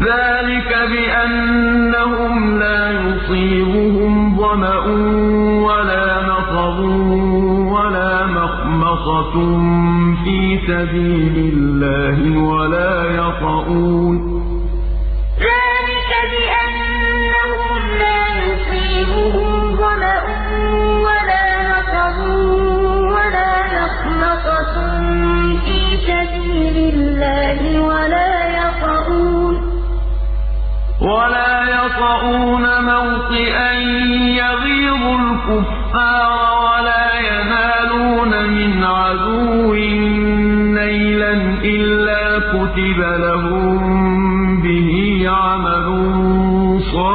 ذَٰلِكَ بِأَنَّهُمْ لَا يُصِيبُهُمْ ظَمَأٌ وَلَا نَصَبٌ وَلَا مَخْمَصَةٌ فِي سَبِيلِ اللَّهِ وَلَا يَطَئُونَ مَوْطِئًا يَغِيظُ الْكُفَّارَ وَلَا يَنَالُونَ مِنْ عَدُوٍّ نَّيْلًا إِلَّا كُتِبَ لَهُم بِهِ عَمَلٌ صَالِحٌ ۚ.